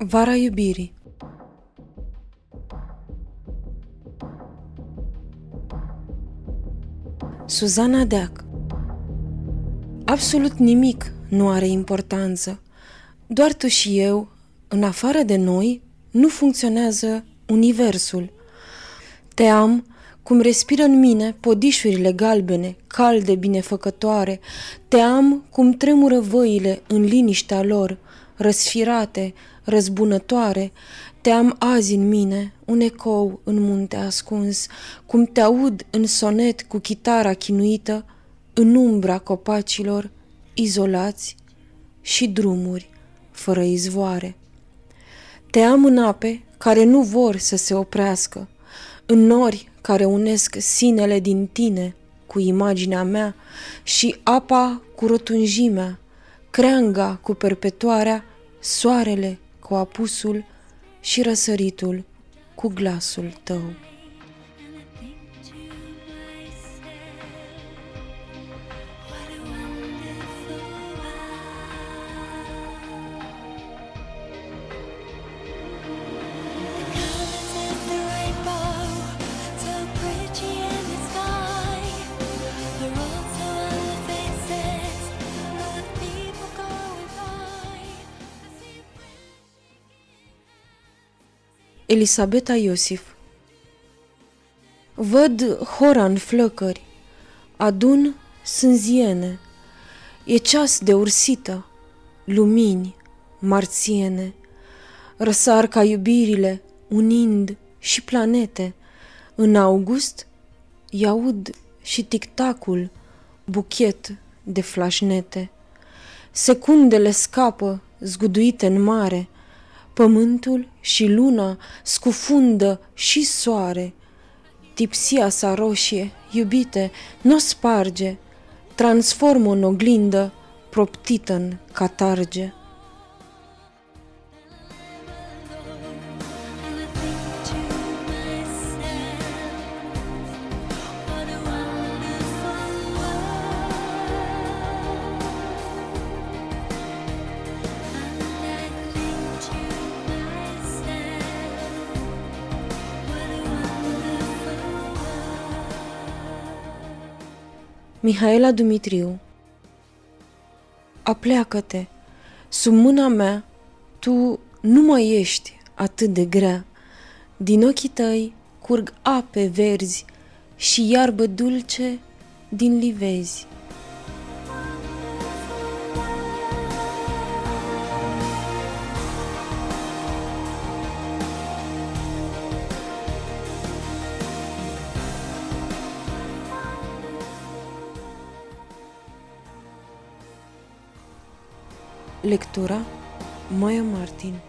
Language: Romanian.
Vara iubirii Suzana Deac Absolut nimic nu are importanță. Doar tu și eu, în afară de noi, nu funcționează universul. Te am cum respiră în mine podișurile galbene, calde, binefăcătoare. Te am cum tremură văile în liniștea lor, răsfirate, răzbunătoare. Te am azi în mine, un ecou în munte ascuns, cum te aud în sonet cu chitara chinuită, în umbra copacilor, izolați și drumuri fără izvoare. Te am în ape care nu vor să se oprească, în nori care unesc sinele din tine cu imaginea mea și apa cu rotunjimea, creanga cu perpetuarea, soarele cu apusul și răsăritul cu glasul tău. Elisabeta Iosif Văd hora în flăcări, adun sânziene, e ceas de ursită, lumini marțiene, răsar ca iubirile, unind și planete, în august iaud și tictacul, buchet de flașnete. Secundele scapă, zguduite în mare, Pământul și luna scufundă și soare. Tipsia sa roșie, iubite, n-o sparge, transformă în oglindă, proptită în catarge. Mihaela Dumitriu Apleacă-te, sub mâna mea, tu nu mai ești atât de grea. Din ochii tăi curg ape verzi și iarbă dulce din livezi. Lectura Maya Martin